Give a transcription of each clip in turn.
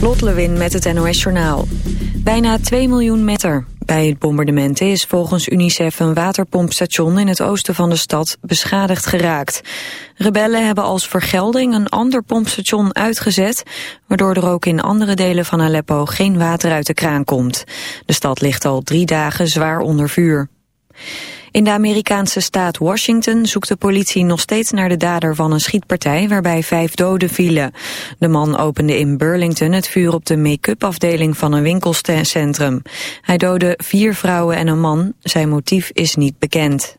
Lot Lewin met het NOS Journaal. Bijna 2 miljoen meter. Bij het bombardementen is volgens UNICEF een waterpompstation in het oosten van de stad beschadigd geraakt. Rebellen hebben als vergelding een ander pompstation uitgezet, waardoor er ook in andere delen van Aleppo geen water uit de kraan komt. De stad ligt al drie dagen zwaar onder vuur. In de Amerikaanse staat Washington zoekt de politie nog steeds naar de dader van een schietpartij waarbij vijf doden vielen. De man opende in Burlington het vuur op de make-up afdeling van een winkelcentrum. Hij doodde vier vrouwen en een man. Zijn motief is niet bekend.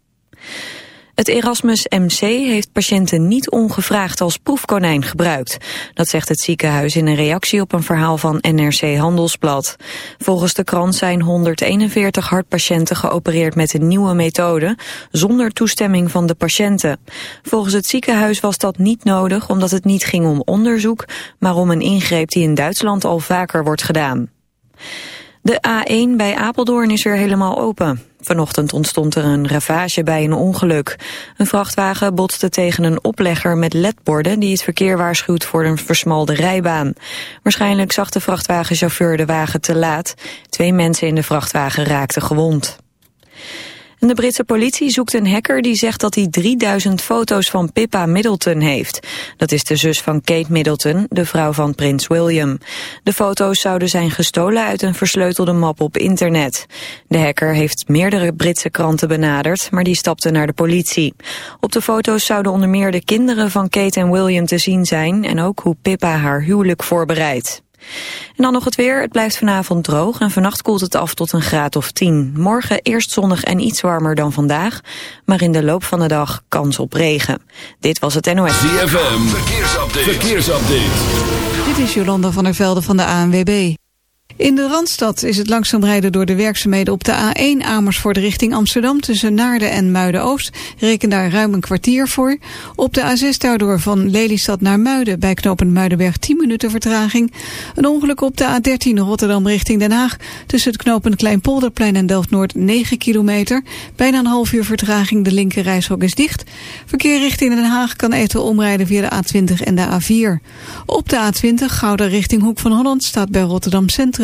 Het Erasmus MC heeft patiënten niet ongevraagd als proefkonijn gebruikt. Dat zegt het ziekenhuis in een reactie op een verhaal van NRC Handelsblad. Volgens de krant zijn 141 hartpatiënten geopereerd met een nieuwe methode, zonder toestemming van de patiënten. Volgens het ziekenhuis was dat niet nodig omdat het niet ging om onderzoek, maar om een ingreep die in Duitsland al vaker wordt gedaan. De A1 bij Apeldoorn is weer helemaal open. Vanochtend ontstond er een ravage bij een ongeluk. Een vrachtwagen botste tegen een oplegger met ledborden... die het verkeer waarschuwt voor een versmalde rijbaan. Waarschijnlijk zag de vrachtwagenchauffeur de wagen te laat. Twee mensen in de vrachtwagen raakten gewond de Britse politie zoekt een hacker die zegt dat hij 3000 foto's van Pippa Middleton heeft. Dat is de zus van Kate Middleton, de vrouw van prins William. De foto's zouden zijn gestolen uit een versleutelde map op internet. De hacker heeft meerdere Britse kranten benaderd, maar die stapte naar de politie. Op de foto's zouden onder meer de kinderen van Kate en William te zien zijn... en ook hoe Pippa haar huwelijk voorbereidt. En dan nog het weer. Het blijft vanavond droog en vannacht koelt het af tot een graad of 10. Morgen eerst zonnig en iets warmer dan vandaag. Maar in de loop van de dag kans op regen. Dit was het NOS. ZFM. Verkeersupdate. Verkeersupdate. Dit is Jolanda van der Velde van de ANWB. In de Randstad is het langzaam rijden door de werkzaamheden op de A1 Amersfoort richting Amsterdam tussen Naarden en Muiden-Oost. Reken daar ruim een kwartier voor. Op de A6 daardoor van Lelystad naar Muiden bij knooppunt Muidenberg 10 minuten vertraging. Een ongeluk op de A13 Rotterdam richting Den Haag tussen het knooppunt Kleinpolderplein en Delft-Noord 9 kilometer. Bijna een half uur vertraging, de linker reishok is dicht. Verkeer richting Den Haag kan eventueel omrijden via de A20 en de A4. Op de A20 Gouda richting Hoek van Holland staat bij Rotterdam Centrum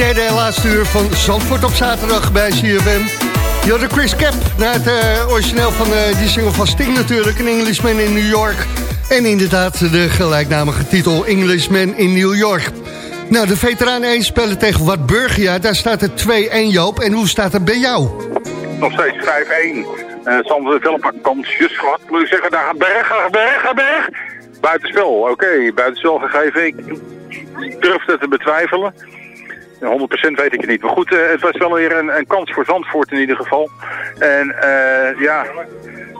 Derde en laatste uur van Zandvoort op zaterdag bij CFM. Je had de Chris Cap, naar het eh, origineel van eh, die single van Sting natuurlijk, een Englishman in New York. En inderdaad de gelijknamige titel Englishman in New York. Nou, de veteranen 1 spelen tegen Wat Burgia, daar staat het 2-1 Joop. En hoe staat het bij jou? Nog steeds 5-1. Uh, Sander heeft wel een kansjes gehad. Moet zeggen, daar gaat Berg, Berg, Berg. Buitenspel, oké. buitenspel gegeven. Ik durf het te betwijfelen. 100% weet ik het niet. Maar goed, eh, het was wel weer een, een kans voor Zandvoort in ieder geval. En eh, ja,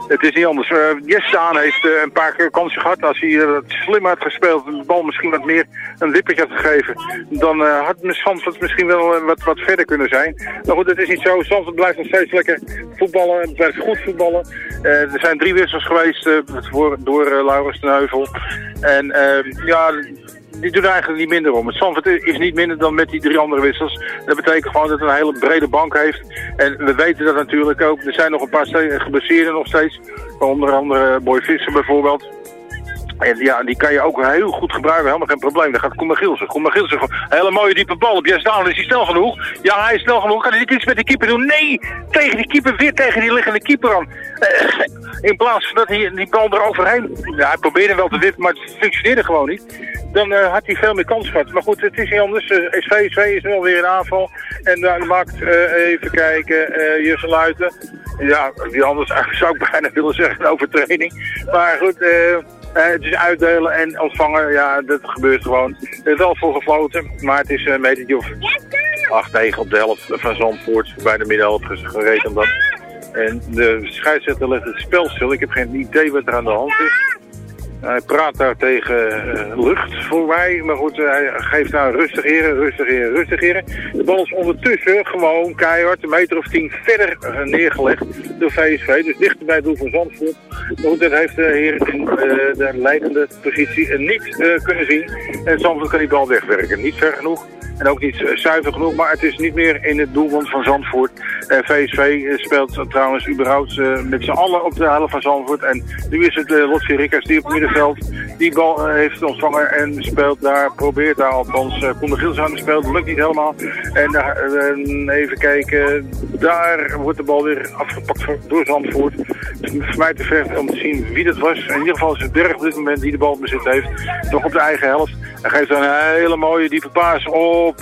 het is niet anders. Uh, Jesse Daan heeft eh, een paar keer kansen gehad. Als hij eh, wat slim had gespeeld en de bal misschien wat meer een wippertje had gegeven, dan eh, had Zandvoort misschien wel eh, wat, wat verder kunnen zijn. Maar goed, het is niet zo. Zandvoort blijft nog steeds lekker voetballen. Het blijft goed voetballen. Eh, er zijn drie wissels geweest eh, voor, door eh, Laurens ten Heuvel. En eh, ja, die doen eigenlijk niet minder om. Het Zandvoort is niet minder dan met die drie andere wissels. Dat betekent gewoon dat het een hele brede bank heeft. En we weten dat natuurlijk ook. Er zijn nog een paar geblesseerden nog steeds. Onder andere Boy Visser bijvoorbeeld. En ja, die kan je ook heel goed gebruiken, helemaal geen probleem. Dan gaat Koeman Gielsen. Koeman Gielsen, hele mooie diepe bal op Jens Daan. Is hij snel genoeg? Ja, hij is snel genoeg. Kan hij iets met die keeper doen? Nee! Tegen die keeper, weer tegen die liggende keeper aan. Eh, in plaats van dat hij die bal eroverheen... Ja, hij probeerde wel te wippen, maar het functioneerde gewoon niet. Dan eh, had hij veel meer kans gehad. Maar goed, het is niet anders. Uh, SVSV is wel weer in aanval. En dan maakt, eh, even kijken, eh Jusse Luiten. Ja, die anders zou ik bijna willen zeggen, een overtreding. Maar goed... eh eh, het is uitdelen en ontvangen, ja, dat gebeurt gewoon. Er is wel voor gefloten, maar het is een metertje of 8, 9 op de helft van Zandvoort. Bij de middenhelft gereden dat. En de scheidsrechter legt het spel stil. Ik heb geen idee wat er aan de hand is. Hij praat daar tegen eh, lucht voor mij. Maar goed, hij geeft nou rustig heren, rustig heren, rustig heren. De bal is ondertussen gewoon keihard een meter of tien verder eh, neergelegd door VSV. Dus dichter bij het doel van Zandvoort. Maar goed, dat heeft de heer in eh, de leidende positie eh, niet eh, kunnen zien. En Zandvoort kan die bal wegwerken. Niet ver genoeg. En ook niet eh, zuiver genoeg, maar het is niet meer in het doelwand van Zandvoort. Eh, VSV eh, speelt trouwens überhaupt eh, met z'n allen op de helft van Zandvoort. En nu is het Lotsie Rikkers die op het middenveld die bal eh, heeft ontvangen en speelt daar, probeert daar althans. Uh, Koen Giels aan de speelt, lukt niet helemaal. En eh, even kijken, daar wordt de bal weer afgepakt door Zandvoort. Het is voor mij te ver om te zien wie dat was. In ieder geval is het Berg op dit moment die de bal bezit heeft. Nog op de eigen helft. Hij geeft een hele mooie diepe paas op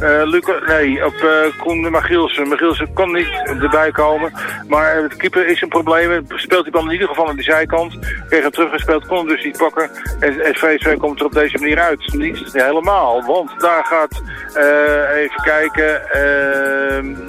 eh Luca, nee, op eh Koen Magielsen. Magielsen kon niet erbij komen. Maar de keeper is een probleem. Speelt die bal in ieder geval aan de zijkant. Kreeg hem teruggespeeld, kon hem dus niet pakken. En SVSV komt er op deze manier uit. Niet helemaal, want daar gaat, eh, even kijken,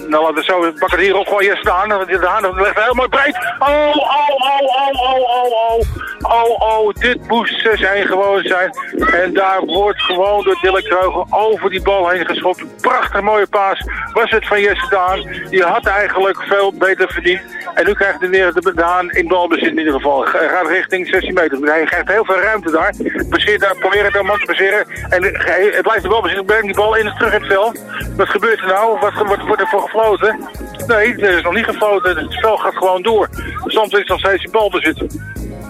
nou laten we zo, pak het hier ook gewoon eerst aan. Want de Haan legt mooi breed. Oh, oh, oh, oh, oh, oh, oh. Oh, oh, dit moest 6-1 gewoon zijn. En daar wordt gewoon door Dylan Kreuger over die bal heen geschopt. Prachtig mooie paas was het van Jesse Daan. Die had eigenlijk veel beter verdiend. En nu krijgt de Daan in balbezit in ieder geval. Gaat richting 16 meter. Hij krijgt heel veel ruimte daar. Daar probeert het man te passeren. En het blijft de balbezit. Brengt die bal in het terug in het veld. Wat gebeurt er nou? Wat, wordt er voor gefloten? Nee, er is nog niet gefloten. Het spel gaat gewoon door. Soms is nog steeds die balbezit.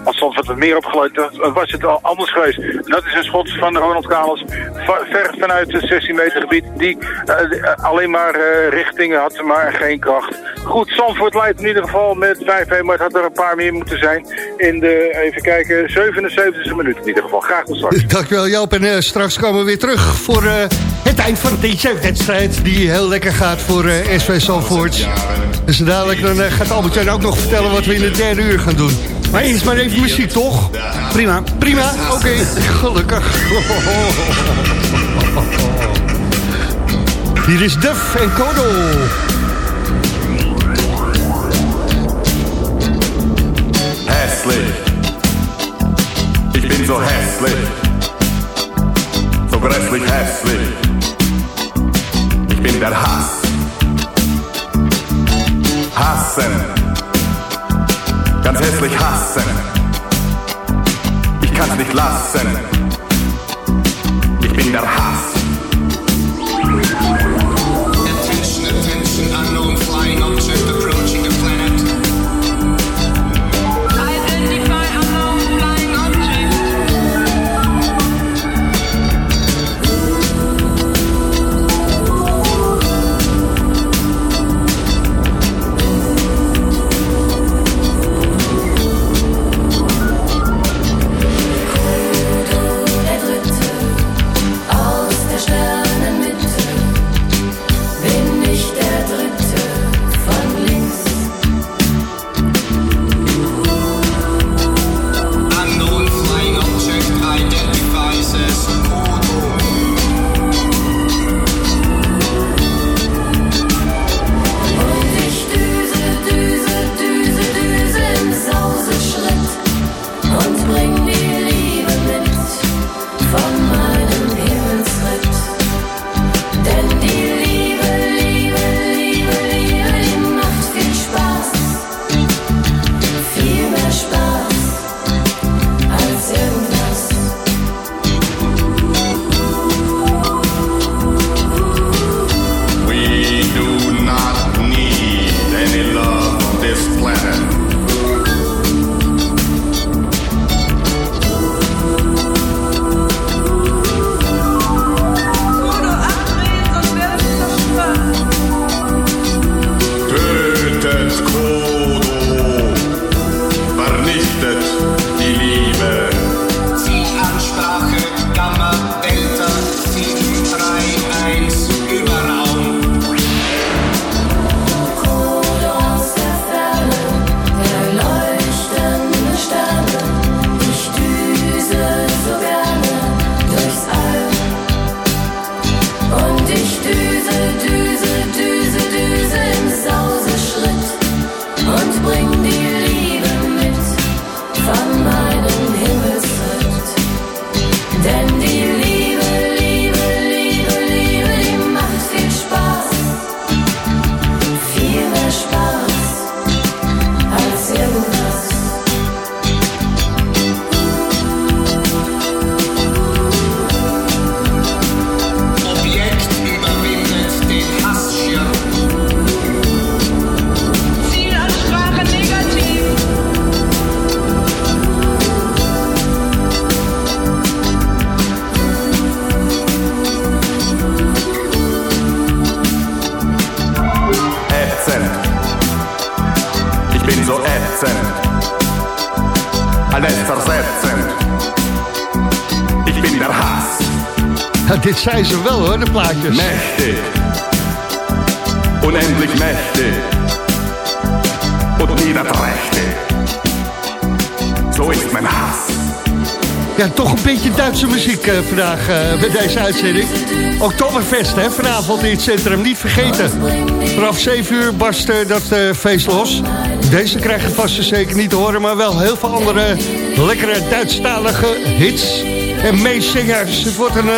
Als soms wat meer opgeleid, dan was het al anders geweest. En dat is een schot van Ronald va- Ver vanuit het 16 meter gebied. Die eh, eh, alleen maar eh, richtingen had, maar geen kracht. Goed, Zandvoort leidt in ieder geval met 5-1. Maar het had er een paar meer moeten zijn. In de, even kijken, 77e minuut in ieder geval. Graag tot straks. Dankjewel Joop. En eh, straks komen we weer terug voor eh, het eind van deze wedstrijd. Die heel lekker gaat voor eh, SV Zandvoort. Dus dadelijk dan, gaat Albert-Jan ook nog vertellen wat we in het derde uur gaan doen. Maar eerst maar even muziek, toch? Prima. Prima, oké. Gelukkig. Hier is Duff en Kodo. hässlich. Ich bin so hässlich. So grässlich hässlich. Ich bin der Hass. Hassen. Ganz hässlich hassen. Ich kann's nicht lassen. Ich bin der Hass. Plaatjes. Mächtig. Unendlich mächtig. Und niederträchtig. So ist mein Hass. Ja, toch een beetje Duitse muziek eh, vandaag eh, bij deze uitzending. Oktoberfest, hè, vanavond in het centrum. Niet vergeten. Vanaf 7 uur barst eh, dat feest los. Deze krijg je vast zeker niet te horen... maar wel heel veel andere lekkere Duitsstalige hits en meezingers. Het wordt een,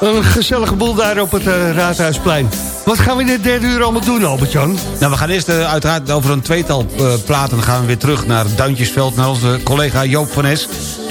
een gezellige boel daar op het eh, Raadhuisplein. Wat gaan we in de derde uur allemaal doen, Albert-Jan? Nou, we gaan eerst uh, uiteraard over een tweetal uh, platen... gaan we weer terug naar Duintjesveld, naar onze collega Joop van Es...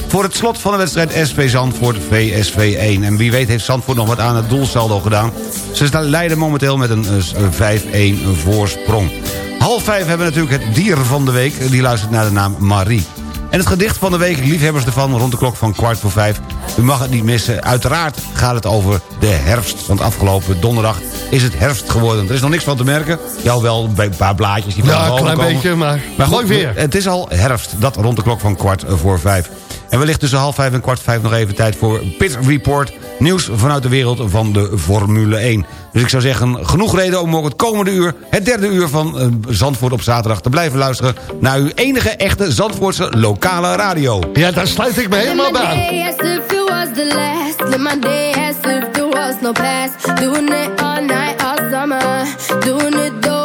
voor het slot van de wedstrijd SV Zandvoort VSV 1. En wie weet heeft Zandvoort nog wat aan het doelsaldo gedaan. Ze leiden momenteel met een uh, 5-1 voorsprong. Half vijf hebben we natuurlijk het dier van de week. Die luistert naar de naam Marie. En het gedicht van de week, liefhebbers ervan, rond de klok van kwart voor vijf. U mag het niet missen. Uiteraard gaat het over de herfst. Want afgelopen donderdag is het herfst geworden. Er is nog niks van te merken. Ja, wel een paar blaadjes die van Ja, een klein komen. beetje, maar, Maar mooi goed, weer. het is al herfst. Dat rond de klok van kwart voor vijf. En wellicht tussen half vijf en kwart vijf nog even tijd voor Pit Report. Nieuws vanuit de wereld van de Formule 1. Dus ik zou zeggen, genoeg reden om ook het komende uur... het derde uur van eh, Zandvoort op zaterdag te blijven luisteren... naar uw enige echte Zandvoortse lokale radio. Ja, daar sluit ik me helemaal bij aan. Doing it all night, all summer. Doing it the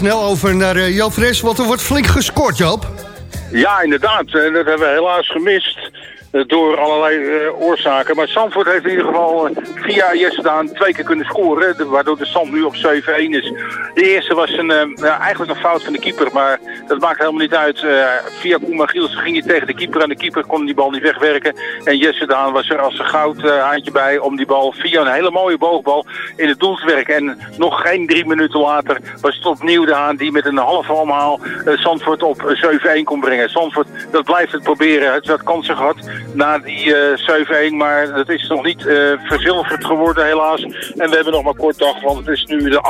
snel over naar eh, Joop Fres, want er wordt flink gescoord, Joop. Ja, inderdaad. En dat hebben we helaas gemist. eh, Door allerlei eh, oorzaken. Maar Zandvoort heeft in ieder geval eh, via Jesse twee keer kunnen scoren. waardoor de stand nu op 7-1 is. De eerste was een, eh, ja, eigenlijk een fout van de keeper. Maar dat maakt helemaal niet uit. Eh, via Koeman Giels ging je tegen de keeper. En de keeper kon die bal niet wegwerken. En Jesse Daan was er als een goud eh, haantje bij. Om die bal via een hele mooie boogbal in het doel te werken. En nog geen drie minuten later was het opnieuw de die met een halve omhaal eh, Zandvoort op eh, 7-1 kon brengen. Zandvoort, dat blijft het proberen. Het had kansen gehad na die eh 7-1, maar dat is nog niet verzilverd geworden helaas. En we hebben nog maar kort dag, want het is nu de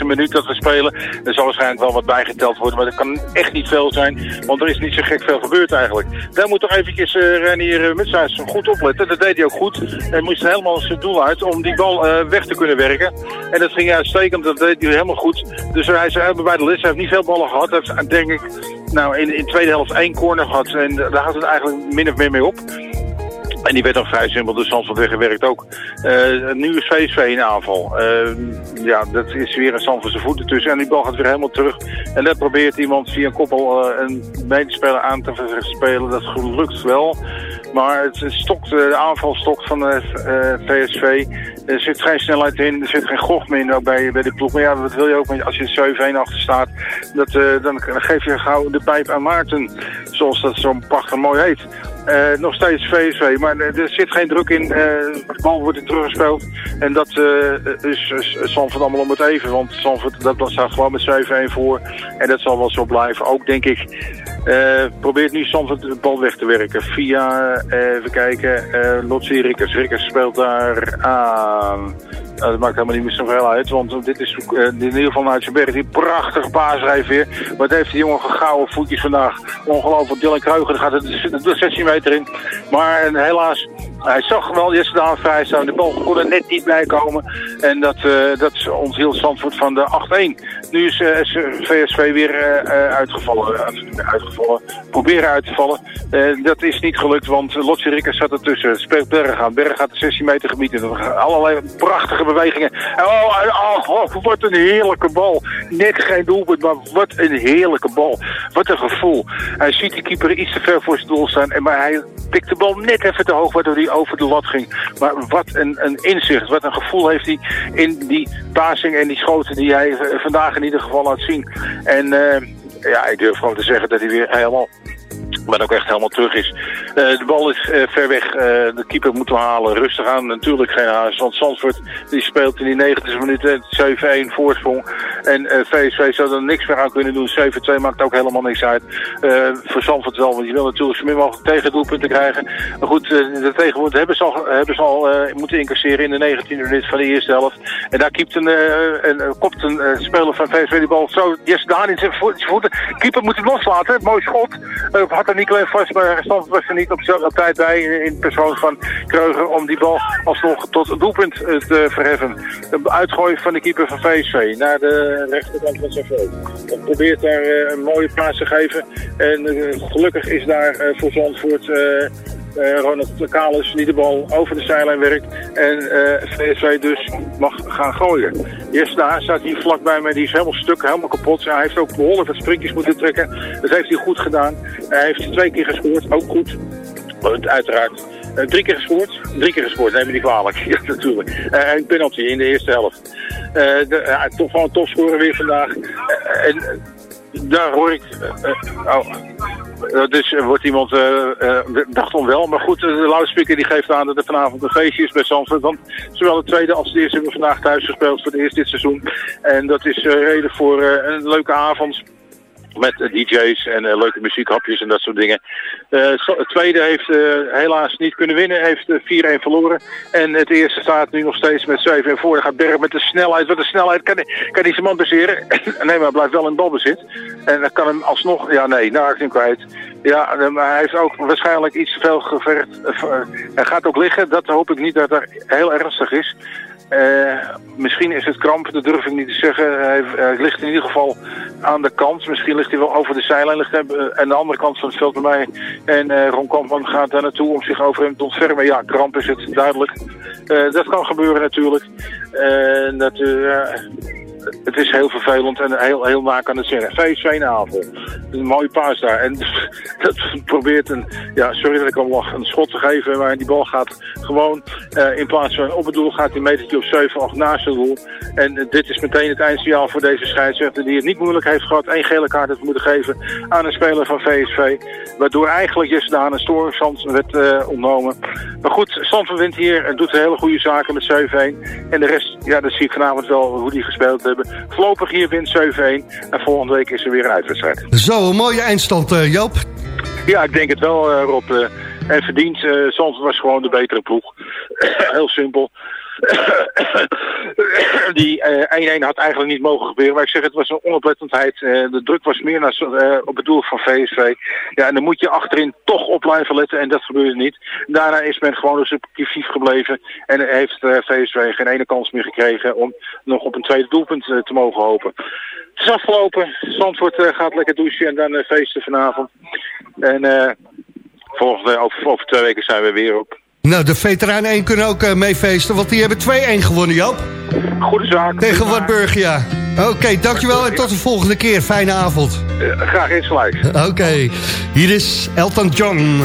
88e minuut we spelen. Er zal waarschijnlijk wel wat bijgeteld worden, maar dat kan echt niet veel zijn, want er is niet zo gek veel gebeurd eigenlijk. Daar moet toch eventjes eh Renier uh, Mutshuis goed opletten. Dat deed hij ook goed. Hij moest helemaal zijn doel uit om die bal eh, weg te kunnen werken. En dat ging uitstekend, dat deed hij helemaal goed. Dus hij is bij de list. Hij heeft niet veel ballen gehad. Hij heeft denk ik nou, in, de tweede helft één corner gehad. En daar houdt het eigenlijk min of meer mee op. En die werd dan vrij simpel door Zandvoort weggewerkt ook. Eh, nu is VSV in aanval. Eh, ja, dat is weer een Zandvoort zijn voeten tussen. En die bal gaat weer helemaal terug. En daar probeert iemand via een koppel eh, een medespeler aan te spelen. Dat gelukt wel. Maar het stokt, de aanval stokt van de VSV. Er zit geen snelheid in, er zit geen goch meer in ook bij, bij de ploeg. Maar ja, wat wil je ook als je 7-1 achter staat? Dat, dan geef je gauw de pijp aan Maarten. Zoals dat zo prachtig mooi heet. Eh, nog steeds VSV, maar er er zit geen druk in. Eh, de bal wordt in teruggespeeld. En dat eh, is, is Zandvoort allemaal om het even. Want Zandvoort dat daar gewoon met 7-1 voor. En dat zal wel zo blijven. Ook denk ik. eh, probeert nu Zandvoort de bal weg te werken. Via, even kijken, eh Lotsie Rikkers. Rikkers speelt daar aan. Dat maakt helemaal niet meer zoveel uit, want dit is eh, in ieder geval berg. Die prachtige paasrijf weer. Wat heeft die jongen gegouwen voetjes vandaag. Ongelooflijk. Dylan daar gaat de 16 meter in. Maar helaas, hij zag wel Daan vrij staan. De bal kon er net niet bij komen. En dat, eh dat onthield Zandvoort van de 8-1. Nu is, VSV weer eh, eh, uitgevallen. Eh, uitgevallen. Proberen uit te vallen. Dat is niet gelukt, want Lotje Rikkers zat ertussen. Speelt Berg aan. Berg gaat de 16 meter gebied. Allerlei prachtige bewegingen. Oh, oh, oh, wat een heerlijke bal. Net geen doelpunt, maar wat een heerlijke bal. Wat een gevoel. Hij ziet die keeper iets te ver voor zijn doel staan. Maar hij tikt de bal net even te hoog, waardoor hij over de lat ging. Maar wat een, een inzicht, wat een gevoel heeft hij in die passing en die schoten die hij eh, vandaag in ieder geval laat zien. En eh, ja, ik durf gewoon te zeggen dat hij weer helemaal maar ook echt helemaal terug is. Eh, de bal is eh, ver weg. Eh, de keeper moeten we halen. Rustig aan. Natuurlijk geen haast. Want Zandvoort die speelt in die 90 minuten 7-1 voorsprong. En VSV zou er niks meer aan kunnen doen. 7-2 maakt ook helemaal niks uit. Voor Zandvoort wel. Want je wil natuurlijk zo min mogelijk tegendoelpunten krijgen. Maar goed, de tegenwoordig hebben ze al, hebben ze al moeten incasseren in de 19e minuut van de eerste helft. En daar kiept een, een, kopt een speler van VSV die bal zo. Jesse Daan in zijn vo- zijn voeten. Keeper moet hem loslaten. Mooi schot. Had er niet alleen vast, maar Zandvoort was er niet op, zo- op tijd bij in, persoon van Kreuger om die bal alsnog tot doelpunt eh, te verheffen. Een uitgooi van de keeper van VSV naar de rechterkant van zijn. Hij probeert daar eh, een mooie plaats te geven. En eh, gelukkig is daar voor Zandvoort... eh, eh, Ronald Kalis die de bal over de zijlijn werkt. En eh VSV dus mag gaan gooien. Yes, daar staat hier vlakbij mij. Die is helemaal stuk, helemaal kapot. Hij heeft ook behoorlijk wat sprintjes moeten trekken. Dat heeft hij goed gedaan. Hij heeft twee keer gescoord, ook goed. Uiteraard Eh, drie keer gescoord. Drie keer gescoord, neem me niet kwalijk. Ja, natuurlijk. Eh, een penalty in de eerste helft. Eh, de, eh, toch gewoon topscorer weer vandaag. Eh, en eh, daar hoor ik... eh, eh, oh. Eh, dus er wordt iemand, eh eh, dacht om wel, maar goed, eh, de loudspeaker die geeft aan dat er vanavond een feestje is bij Zandvoort. Want zowel de tweede als de eerste hebben vandaag thuis gespeeld voor het eerst dit seizoen. En dat is eh, reden voor eh, een leuke avond. Met eh, DJ's en eh, leuke muziekhapjes en dat soort dingen. Eh, het tweede heeft helaas niet kunnen winnen. Heeft eh, 4-1 verloren. En het eerste staat nu nog steeds met 7 voor. Gaat Berg met de snelheid. Wat de snelheid kan, kan deze man baseren. nee, maar hij blijft wel in balbezit. En dan kan hem alsnog... Ja, nee, nou, ik hem kwijt. Ja, maar hij heeft ook waarschijnlijk iets te veel gevergd. V- hij gaat ook liggen. Dat hoop ik niet dat er heel ernstig is. Eh, misschien is het kramp, dat durf ik niet te zeggen. Hij, ligt in ieder geval aan de kant. Misschien ligt hij wel over de zijlijn. Ligt eh, aan de andere kant van het veld bij mij. En eh Ron Kampman gaat daar naartoe om zich over hem te ontfermen. Ja, kramp is het, duidelijk. Dat kan gebeuren natuurlijk. Dat, het is heel vervelend en heel, heel na kan het zeggen. VSV Navel. Een mooie paas daar. En dat probeert een, ja, sorry dat ik al lach, een schot te geven. Maar die bal gaat gewoon eh, in plaats van op het doel gaat een metertje of 7, 8 naast het doel. En eh, dit is meteen het eindsignaal voor deze scheidsrechter die het niet moeilijk heeft gehad. één gele kaart heeft moeten geven aan een speler van VSV. Waardoor eigenlijk Jesse Daan een stoorstand werd eh, ontnomen. Maar goed, Zandvoort wint hier en doet hele goede zaken met 7-1. En de rest, ja, dat zie ik vanavond wel hoe die gespeeld hebben. Voorlopig hier wint 7-1. En volgende week is er weer een uitwedstrijd. Zo, een mooie eindstand, eh, Joop. Ja, ik denk het wel, eh, Rob. eh, en eh Zandvoort was gewoon de betere ploeg. Heel simpel. Die eh, 1-1 had eigenlijk niet mogen gebeuren. Maar ik zeg, het was een onoplettendheid. Eh, de druk was meer naar, eh, op het doel van VSV. Ja, en dan moet je achterin toch op blijven letten. En dat gebeurde niet. Daarna is men gewoon subjectief gebleven. En heeft eh, VSV geen ene kans meer gekregen om nog op een tweede doelpunt eh, te mogen hopen. Het is afgelopen. Zandvoort eh, gaat lekker douchen en dan eh, feesten vanavond. En eh volgende, over twee weken zijn we weer op. Nou, de veteranen 1 kunnen ook eh, meefeesten, want die hebben 2-1 gewonnen, Joop. Goede zaak. Tegen Wartburg, ja. Oké, dankjewel en tot de volgende keer. Fijne avond. Eh, graag insgelijks. Oké, hier is Elton John.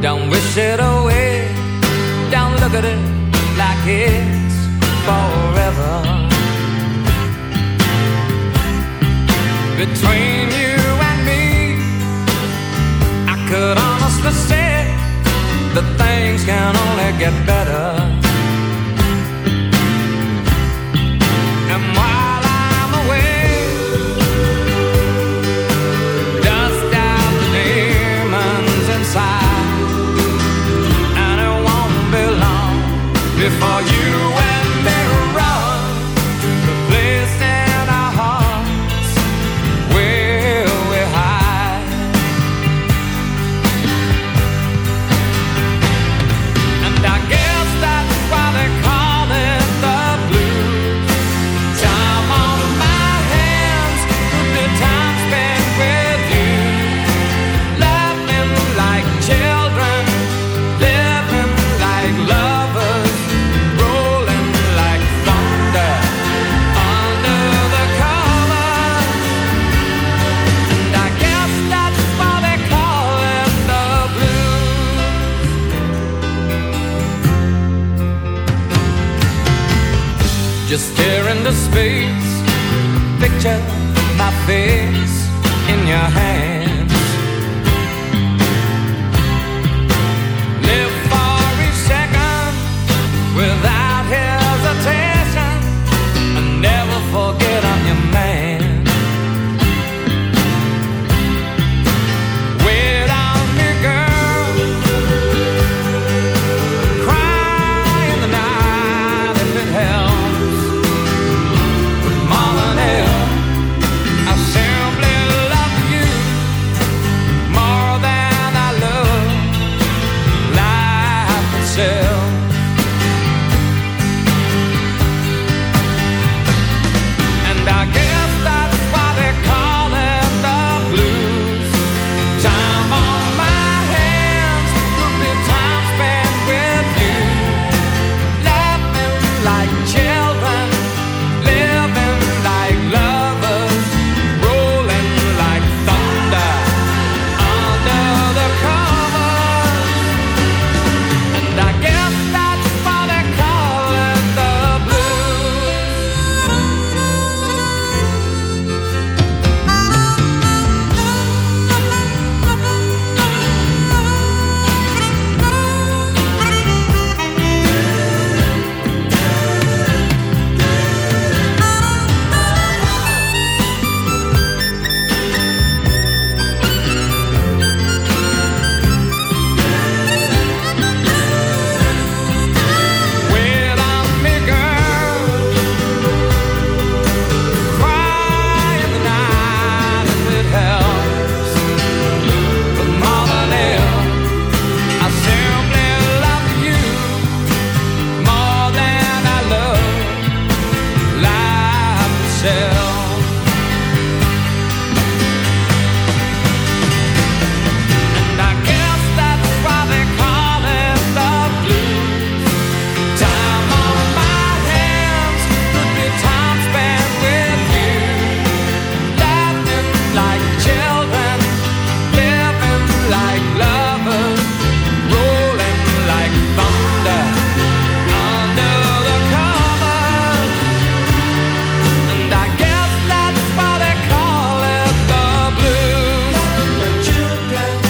Don't wish it away. Don't look at it like it's forever. Between you and me, I could honestly say can only get better.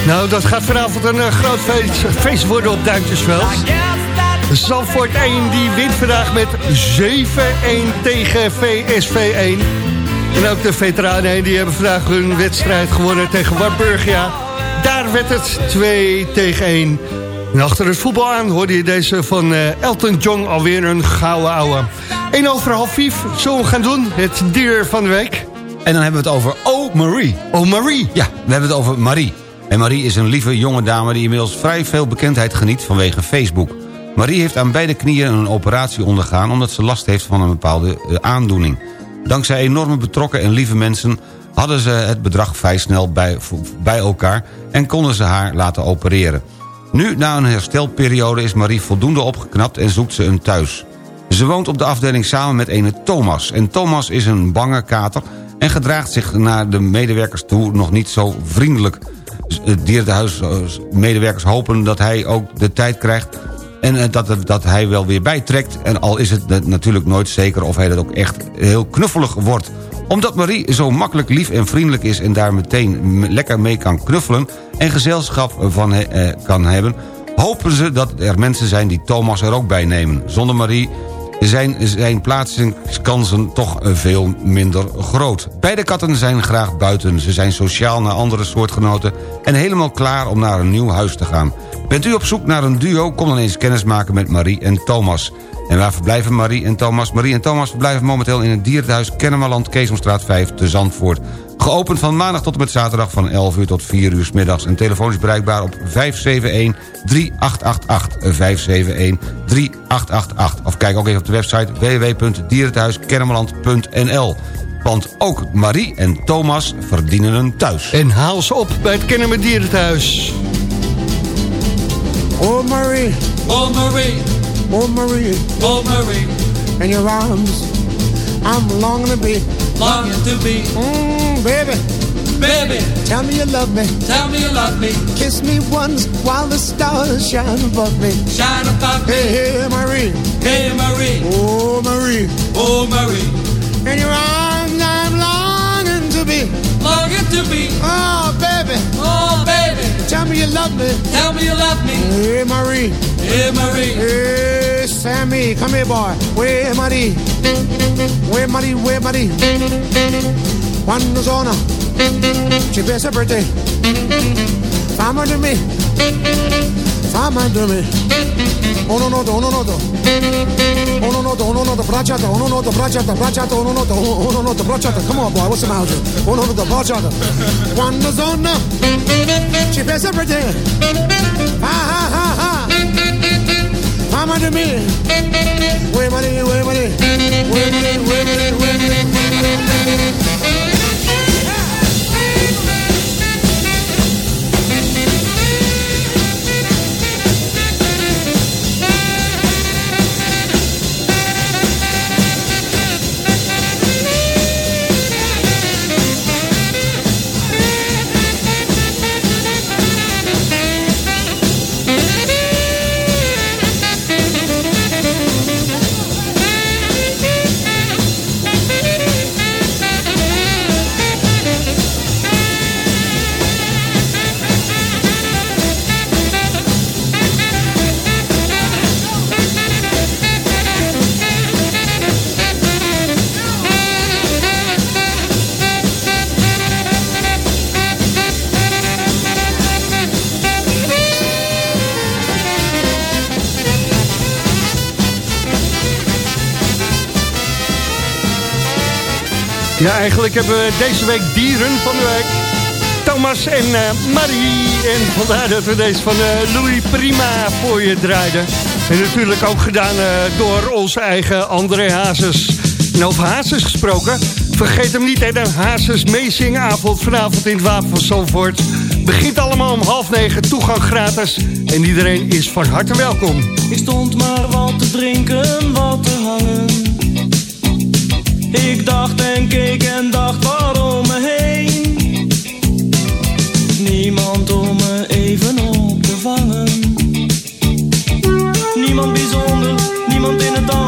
Nou, dat gaat vanavond een eh, groot feest, feest worden op Duintjesveld. Zandvoort 1 die wint vandaag met 7-1 tegen VSV 1. En ook de veteranen 1 die hebben vandaag hun wedstrijd gewonnen tegen Warburgia. Daar werd het 2 tegen 1. En achter het voetbal aan hoorde je deze van eh, Elton John alweer een gouden ouwe. 1 over half 5 zullen we gaan doen, het dier van de week. En dan hebben we het over Oh Marie. Oh Marie. Ja, we hebben het over Marie. En Marie is een lieve jonge dame die inmiddels vrij veel bekendheid geniet vanwege Facebook. Marie heeft aan beide knieën een operatie ondergaan... omdat ze last heeft van een bepaalde eh, aandoening. Dankzij enorme betrokken en lieve mensen... hadden ze het bedrag vrij snel bij, bij elkaar... en konden ze haar laten opereren. Nu, na een herstelperiode, is Marie voldoende opgeknapt... en zoekt ze een thuis. Ze woont op de afdeling samen met ene Thomas. En Thomas is een bange kater... en gedraagt zich naar de medewerkers toe nog niet zo vriendelijk. Het dierenhuismedewerkers hopen dat hij ook de tijd krijgt... en eh, dat, dat hij wel weer bijtrekt. En al is het natuurlijk nooit zeker of hij dat ook echt heel knuffelig wordt omdat Marie zo makkelijk lief en vriendelijk is... en daar meteen lekker mee kan knuffelen... en gezelschap van eh, kan hebben... hopen ze dat er mensen zijn die Thomas er ook bij nemen. Zonder Marie zijn zijn plaatsingskansen toch veel minder groot. Beide katten zijn graag buiten. Ze zijn sociaal naar andere soortgenoten... en helemaal klaar om naar een nieuw huis te gaan. Bent u op zoek naar een duo? Kom dan eens kennis maken met Marie en Thomas. En waar verblijven Marie en Thomas? Marie en Thomas verblijven momenteel in het dierenthuis Kennemerland... Keesomstraat 5 te Zandvoort. Geopend van maandag tot en met zaterdag van 11 uur tot 4 uur s middags. En telefonisch bereikbaar op 571-3888. 571-3888. Of kijk ook even op de website www.dierenthuiskennemerland.nl. Want ook Marie en Thomas verdienen een thuis. En haal ze op bij het Kennemer Dierenthuis. Oh Marie, Oh Marie, oh Marie, oh Marie, in your arms, I'm longing to be. longing to be, Mm, baby, baby. tell me you love me. Tell me you love me, Kiss me once while the stars shine above me. shine above me. Hey, hey, Marie, Hey Marie, oh Marie, oh Marie, in your arms, I'm longing to be. longing to be, Oh, baby, oh baby. Tell me you love me. Tell me you love me, Hey, Marie, hey Marie, hey, Sammy, come here, boy. Where Marie? Where Marie? Where Marie? Quando sono ci pensa per te. Fammi di me, fammi di me ono noto, ono noto, ono noto, ono noto, brachata, ono noto, brachata, brachata, ono noto, ono noto, brachata. Come on, boy, what's the matter? Ono noto, brachata. Quando zona ci pensa per te, ha ha. ah ah, mamma di me, uè mani, uè mani, uè mani, uè mani, uè mani, uè mani. Eigenlijk hebben we deze week dieren van de week. Thomas en eh, Marie. En vandaar dat we deze van eh, Louis Prima voor je draaiden. En natuurlijk ook gedaan eh, door onze eigen André Hazes. En over Hazes gesproken, vergeet hem niet, hè, de Hazes meezingavond vanavond in het Wapen van. Begint allemaal om half negen, toegang gratis. En iedereen is van harte welkom. Ik stond maar wat te drinken, wat te hangen. Ik dacht en keek en dacht waarom me heen. Niemand om me even op te vangen. Niemand bijzonder, niemand in het algemeen.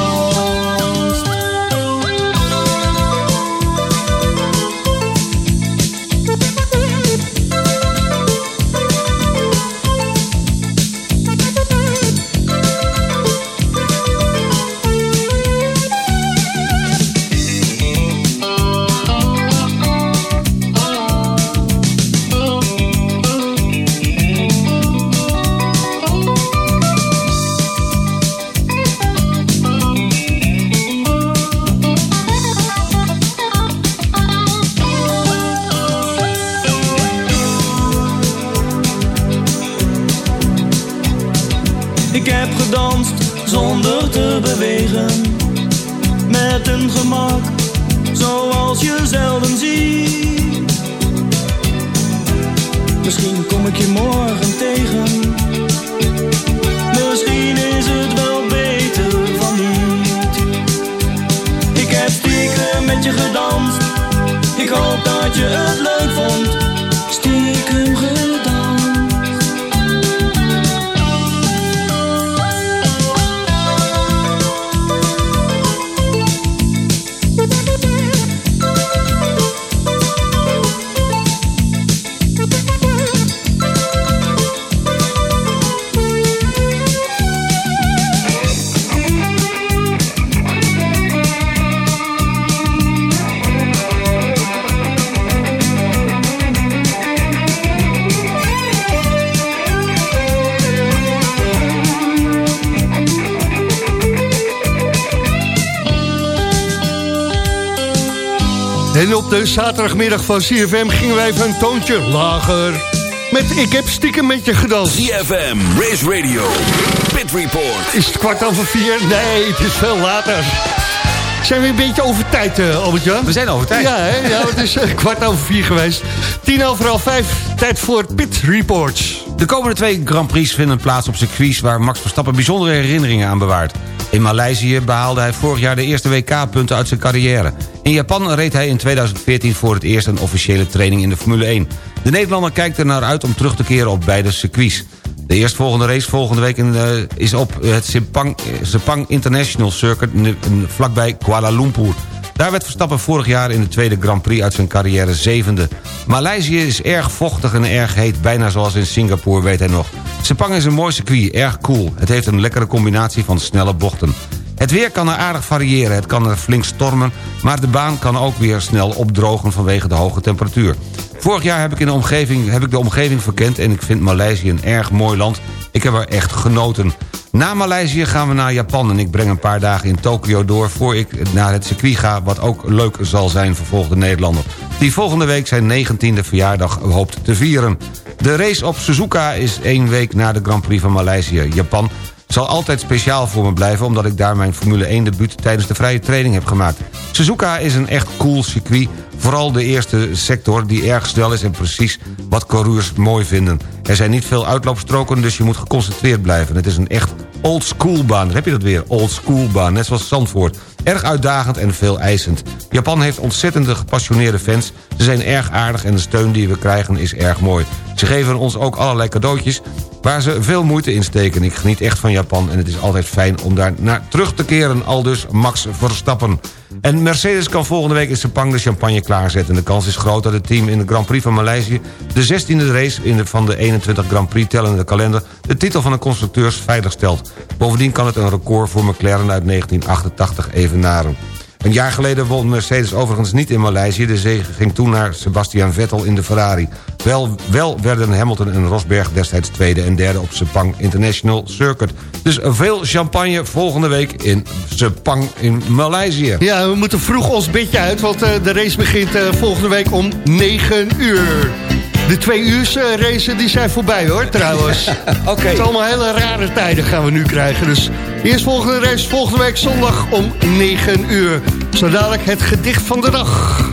En op de zaterdagmiddag van CFM gingen wij even een toontje lager. Met Ik heb stiekem met je gedanst. CFM, Race Radio, Pit Report. Is het kwart over vier? Nee, het is veel later. Zijn we een beetje over tijd, uh, Albert-Jan? We zijn over tijd. Ja, hè? ja het is eh, kwart over vier geweest. Tien over half vijf, tijd voor Pit Reports. De komende twee Grand Prix vinden plaats op circuits... waar Max Verstappen bijzondere herinneringen aan bewaart. In Maleisië behaalde hij vorig jaar de eerste WK-punten uit zijn carrière. In Japan reed hij in 2014 voor het eerst een officiële training in de Formule 1. De Nederlander kijkt er naar uit om terug te keren op beide circuits. De eerstvolgende race volgende week in, uh, is op het Sepang, Sepang International Circuit... vlakbij Kuala Lumpur. Daar werd Verstappen vorig jaar in de tweede Grand Prix uit zijn carrière zevende. Maleisië is erg vochtig en erg heet, bijna zoals in Singapore, weet hij nog. Sepang is een mooi circuit, erg cool. Het heeft een lekkere combinatie van snelle bochten. Het weer kan er aardig variëren, het kan er flink stormen... maar de baan kan ook weer snel opdrogen vanwege de hoge temperatuur. Vorig jaar heb ik, in de omgeving, heb ik de omgeving verkend... en ik vind Maleisië een erg mooi land. Ik heb er echt genoten. Na Maleisië gaan we naar Japan en ik breng een paar dagen in Tokio door... voor ik naar het circuit ga, wat ook leuk zal zijn voor volgende Nederlander... die volgende week zijn 19e verjaardag hoopt te vieren. De race op Suzuka is één week na de Grand Prix van Maleisië. Japan zal altijd speciaal voor me blijven... omdat ik daar mijn Formule 1 debuut tijdens de vrije training heb gemaakt. Suzuka is een echt cool circuit. Vooral de eerste sector die erg snel is en precies wat coureurs mooi vinden. Er zijn niet veel uitloopstroken, dus je moet geconcentreerd blijven. Het is een echt old school baan. Heb je dat weer, old school baan, net zoals Zandvoort. Erg uitdagend en veel eisend. Japan heeft ontzettende gepassioneerde fans. Ze zijn erg aardig en de steun die we krijgen is erg mooi. Ze geven ons ook allerlei cadeautjes waar ze veel moeite in steken. Ik geniet echt van Japan en het is altijd fijn om daar naar terug te keren. Al dus Max Verstappen. En Mercedes kan volgende week in Sepang de champagne klaarzetten. De kans is groot dat het team in de Grand Prix van Maleisië... de 16e race in van de 21 Grand Prix tellende kalender... de titel van de constructeurs veilig stelt. Bovendien kan het een record voor McLaren uit 1988 evenaren. Een jaar geleden won Mercedes overigens niet in Maleisië. De zege ging toen naar Sebastian Vettel in de Ferrari. Wel, wel werden Hamilton en Rosberg destijds tweede en derde op Sepang International Circuit. Dus veel champagne volgende week in Sepang in Maleisië. Ja, we moeten vroeg ons bedje uit, want eh, de race begint eh, volgende week om 9 uur. De twee uur racen die zijn voorbij hoor, trouwens. Oké. Het is allemaal hele rare tijden gaan we nu krijgen. Dus eerst volgende race volgende week zondag om 9 uur. Zo dadelijk het gedicht van de dag.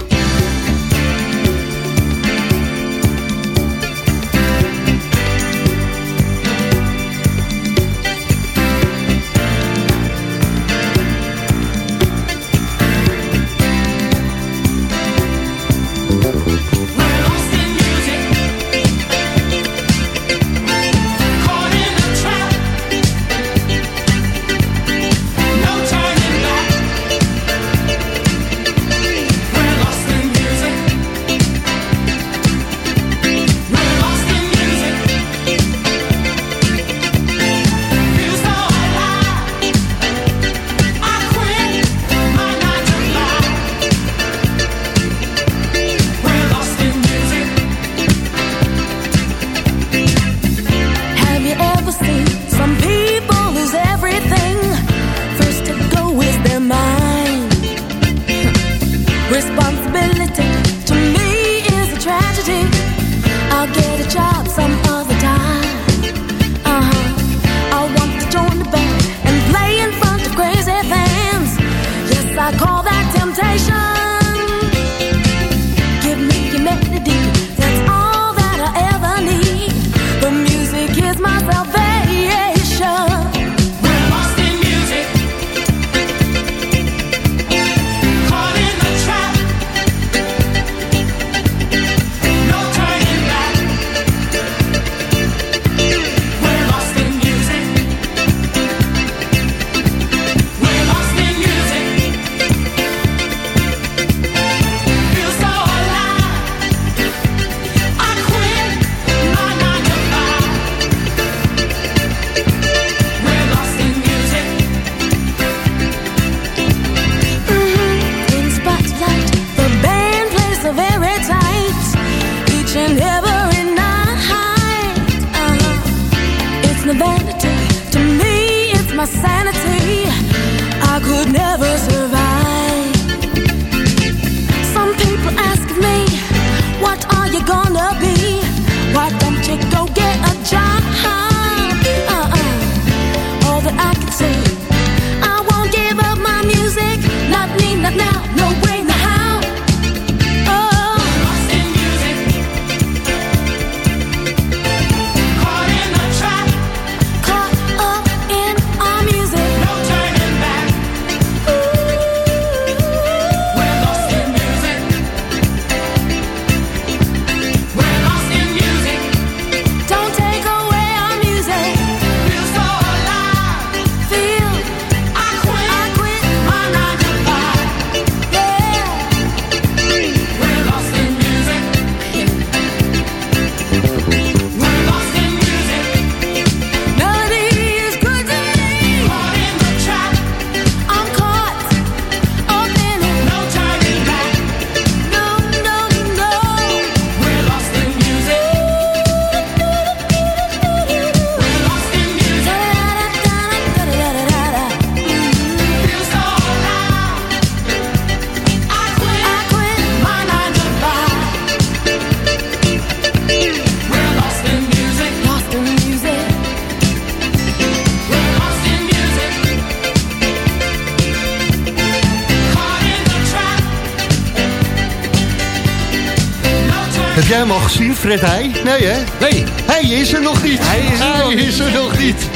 Nee, hè? Nee. Hij is er nog niet. Hij is er nog niet. is er nog niet.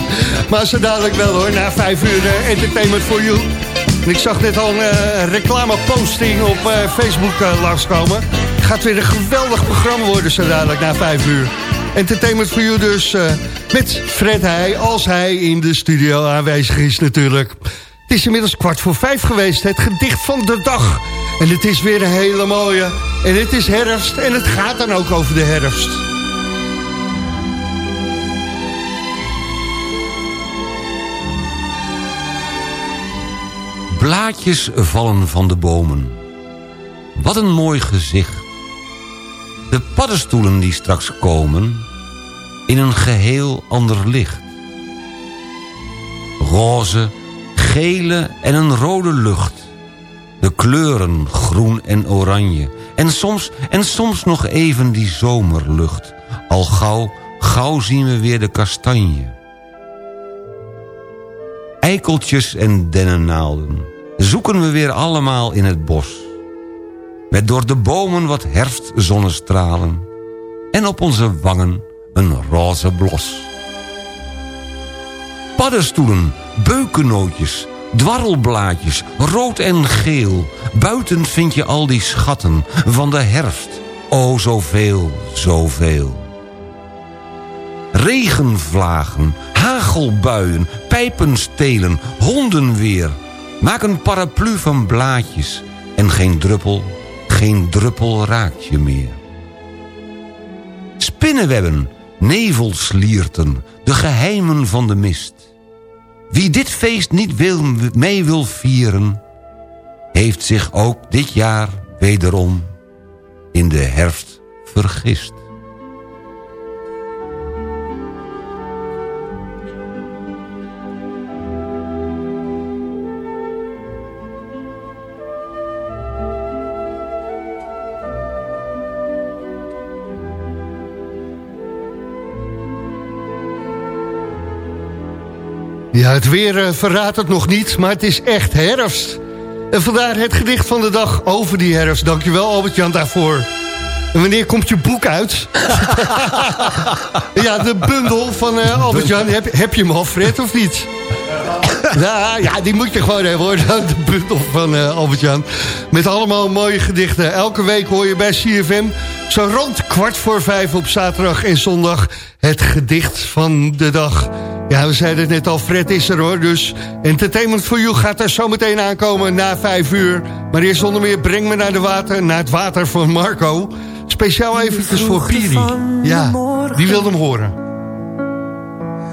maar zo dadelijk wel hoor, na vijf uur eh, Entertainment for You. En ik zag net al een eh, reclameposting op eh, Facebook eh, langskomen. Het gaat weer een geweldig programma worden zo dadelijk na vijf uur. Entertainment for You dus met Fred Heij, als hij in de studio aanwezig is natuurlijk. Het is inmiddels kwart voor vijf geweest, het gedicht van de dag. En het is weer een hele mooie. En het is herfst en het gaat dan ook over de herfst. Blaadjes vallen van de bomen. Wat een mooi gezicht. De paddenstoelen die straks komen... in een geheel ander licht. Roze, gele en een rode lucht. De kleuren groen en oranje. En soms, en soms nog even die zomerlucht. Al gauw, gauw zien we weer de kastanje. Eikeltjes en dennennaalden. Zoeken we weer allemaal in het bos. Met door de bomen wat herfstzonnestralen. En op onze wangen een roze blos. Paddenstoelen, beukennootjes, dwarrelblaadjes, rood en geel. Buiten vind je al die schatten van de herfst. O, zoveel, zoveel. Regenvlagen, hagelbuien, pijpenstelen, hondenweer. Maak een paraplu van blaadjes en geen druppel, geen druppel raakt je meer. Spinnenwebben, nevelslierten, de geheimen van de mist. Wie dit feest niet wil, mee wil vieren... heeft zich ook dit jaar wederom in de herfst vergist. Ja, het weer eh, verraadt het nog niet, maar het is echt herfst. En vandaar het gedicht van de dag over die herfst. Dankjewel Albert-Jan daarvoor. En wanneer komt je boek uit? ja, de bundel van eh, Albert-Jan. Heb, heb je hem al, Fred, of niet? Ja, ja, die moet je gewoon hebben hoor. De bundel van eh, Albert-Jan. Met allemaal mooie gedichten. Elke week hoor je bij CFM zo rond kwart voor vijf op zaterdag en zondag... het gedicht van de dag. Ja, we zeiden het net al, Fred is er hoor. Dus Entertainment for You gaat er zo meteen aankomen na vijf uur. Maar eerst zonder meer breng me naar, de water, naar het water van Marco. Speciaal eventjes voor Piri. Ja, die wilde hem horen.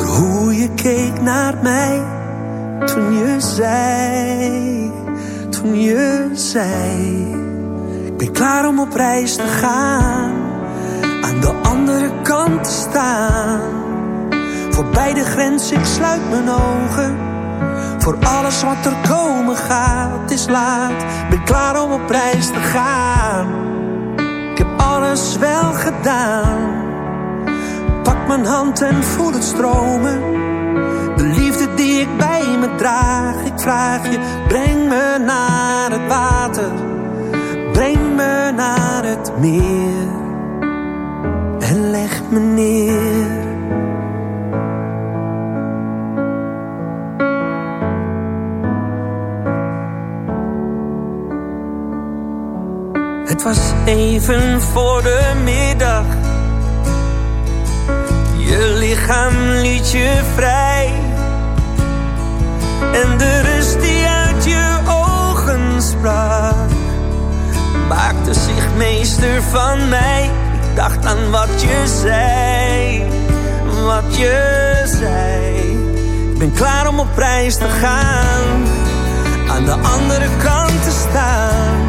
Door hoe je keek naar mij. Toen je zei, toen je zei. Ik ben klaar om op reis te gaan. Aan de andere kant te staan. Voorbij de grens, ik sluit mijn ogen. Voor alles wat er komen gaat, is laat. Ben klaar om op reis te gaan. Ik heb alles wel gedaan. Mijn hand en voel het stromen. De liefde die ik bij me draag. Ik vraag je, breng me naar het water. Breng me naar het meer. En leg me neer. Het was even voor de middag. Lichaam liet je vrij. En de rust die uit je ogen sprak. Maakte zich meester van mij. Ik dacht aan wat je zei. Wat je zei. Ik ben klaar om op reis te gaan. Aan de andere kant te staan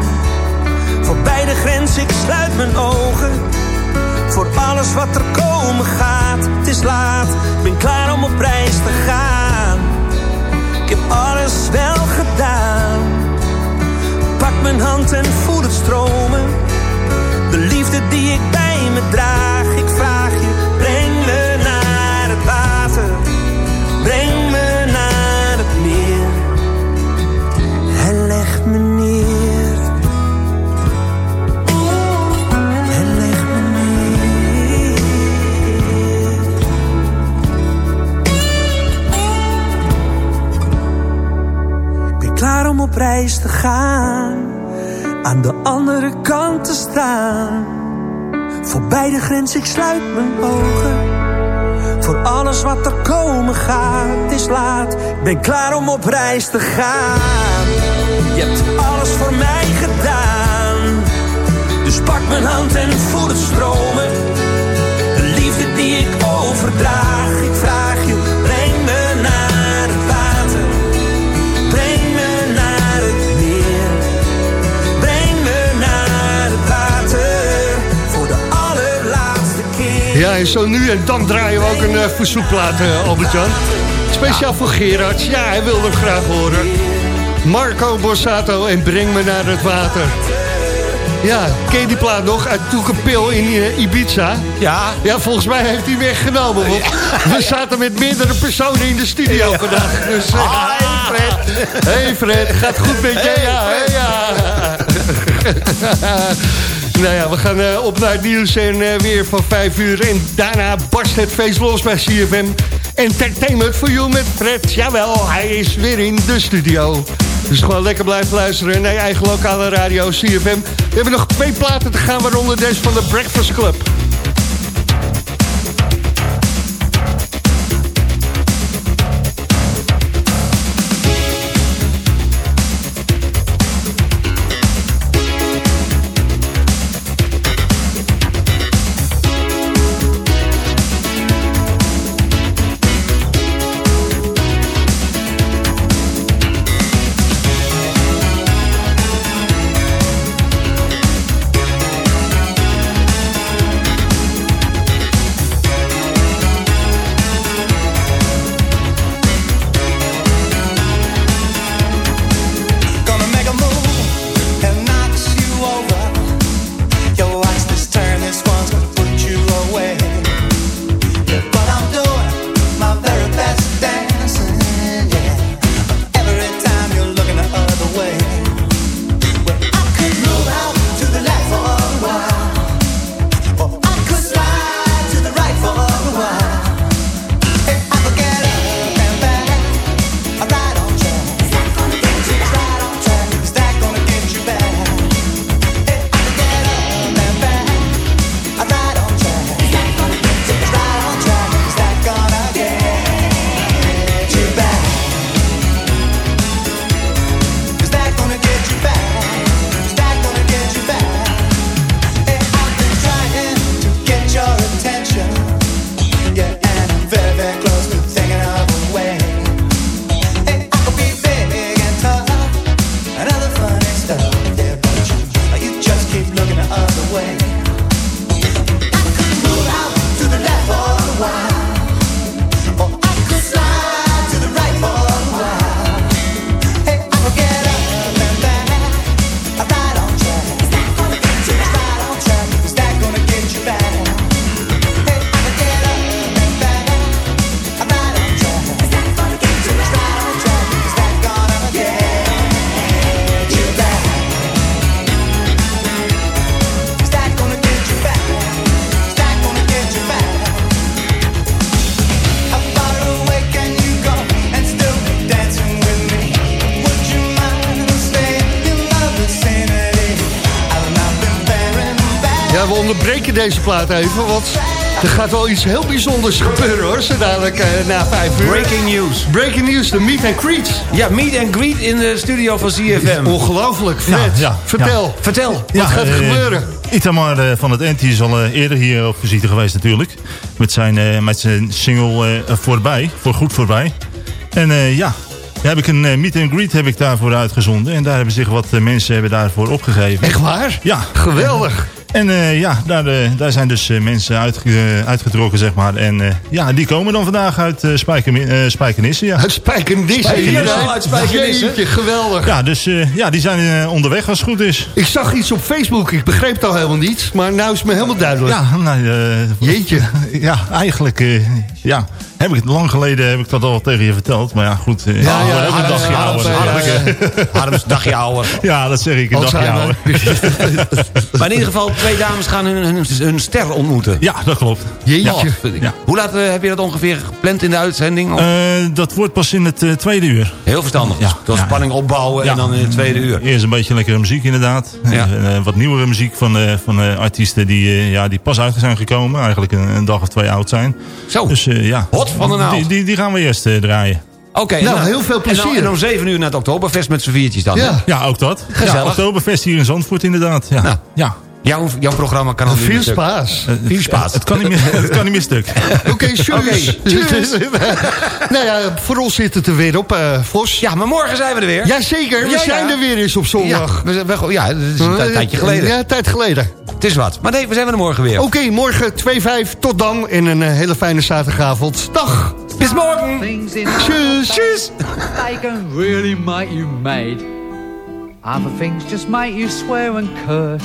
Voorbij de grens, ik sluit mijn ogen. Voor alles wat er komen gaat. Het is laat, ik ben klaar om op reis te gaan. Ik heb alles wel gedaan. Pak mijn hand en voel het stromen. De liefde die ik bij me draag. Op reis te gaan. Aan de andere kant te staan. Voorbij de grens, ik sluit mijn ogen. Voor alles wat er komen gaat, is laat. Ik ben klaar om op reis te gaan. Je hebt alles voor mij gedaan. Dus pak mijn hand en voel het stromen. De liefde die ik overdraag. Ja, en zo nu en dan draaien we ook een eh, verzoekplaat, eh, Albert-Jan. Speciaal voor Gerard. Ja, hij wilde hem graag horen. Marco Borsato en Breng me naar het water. Ja, ken je die plaat nog uit Toekapil in eh, Ibiza? Ja. Ja, volgens mij heeft hij weggenomen. Want we zaten met meerdere personen in de studio vandaag. Dus, eh, hey Fred. Hey Fred, gaat goed met je? Ja, ja. nou ja, we gaan eh, op naar het nieuws en eh, weer van 5 uur. En daarna barst het feest los bij CFM. Entertainment for you met Fred. Jawel, hij is weer in de studio. Dus gewoon lekker blijven luisteren naar je eigen lokale radio CFM. We hebben nog twee platen te gaan, waaronder deze van de Breakfast Club. Deze plaat even, want er gaat wel iets heel bijzonders gebeuren hoor, zo dadelijk eh, na vijf uur. Breaking news. Breaking news, de meet and greet. Ja, meet and greet in de studio van CFM. Ongelooflijk. Ja, ja, Vertel. ja. Vertel. Wat gaat er eh, gebeuren? Itamar eh, van het Ent is al eerder hier op visite geweest natuurlijk. Met zijn, met zijn single eh, Voorbij, voor goed voorbij. En eh, ja, Ja, heb ik een meet and greet heb ik daarvoor uitgezonden. En daar hebben zich wat mensen hebben daarvoor opgegeven. Echt waar? Ja. Geweldig. En eh, ja, daar, eh, daar zijn dus eh, mensen uitge- eh, uitgetrokken, zeg maar. En eh, ja, die komen dan vandaag uit eh eh, Spijkenisse. Ja. Uit Spijkenisse. Spijkenisse. Ja, Uit Spijkenisse. Jeetje, geweldig. Ja, dus eh, ja, die zijn eh, onderweg als het goed is. Ik zag iets op Facebook, ik begreep het al helemaal niet. Maar nou is het me helemaal duidelijk. Ja, nou, eh, Jeetje. Ja, eigenlijk, eh, ja, heb ik het lang geleden heb ik dat al tegen je verteld. Maar ja, goed. eh, Ja, ja, hebben een dagje Harms, ouder. Harms, Ja, eh, dagje ouder. Ja, dat zeg ik, een dagje ouder. Maar in ieder geval, twee dames gaan hun, hun, hun ster ontmoeten. Ja, dat klopt. Jeetje. Ja. Hoe laat eh, heb je dat ongeveer gepland in de uitzending? Eh, dat wordt pas in het eh, tweede uur. Heel verstandig. Ja. Dus Ja. spanning opbouwen Ja. en dan in het tweede uur. Eerst een beetje lekkere muziek inderdaad. Ja. En, eh, wat nieuwere muziek van, eh, van eh, artiesten die, eh, ja, die pas uit zijn gekomen. Eigenlijk een, een dag of twee oud zijn. Zo, Dus eh, ja, hot van de naald. die, die, die gaan we eerst eh, draaien. Oké, Nou, heel veel En dan, plezier. en om zeven uur naar het Oktoberfest met z'n viertjes dan. hè? Ja. Ja, ook dat. Gezellig. Ja, Oktoberfest hier in Zandvoort inderdaad. Ja. Nou. ja. Jouw, jouw programma kan al niet Vier meer stuk. spaas. Eh, Vier het- spaas. Het kan niet meer, het kan niet meer stuk. Oké, tjus. Tjus. nou ja, voor ons zit het er weer op, eh, Vos. Ja, maar morgen zijn we er weer. Jazeker, we Ja, ja. zijn er weer eens op Ja, zondag. we, we, ja, dat is een tijdje geleden. Ja, een tijd geleden. Het is wat. Maar nee, we zijn er morgen weer. Oké, morgen 2-5. Tot dan. En een eh, hele fijne zaterdagavond. Dag. Bis morgen. Things in Tjus. Tjus. they can really make you mad. Other things just make you swear and curse.